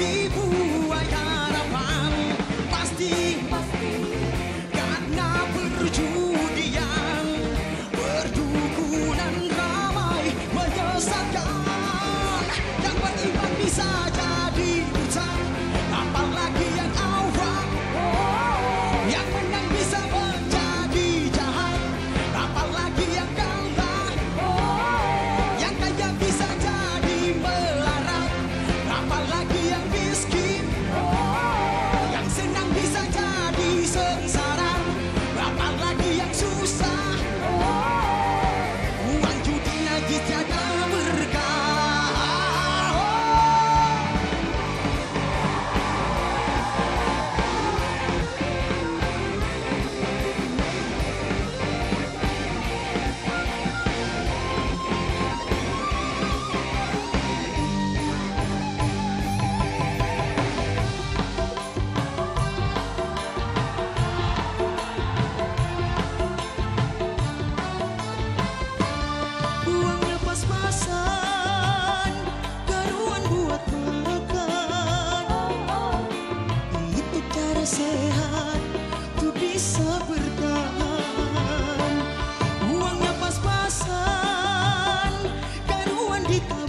ibu dibuai harapan pasti pasti. Karena perjudian yang berdukunan ramai menyesatkan. Yang beriman bisa grito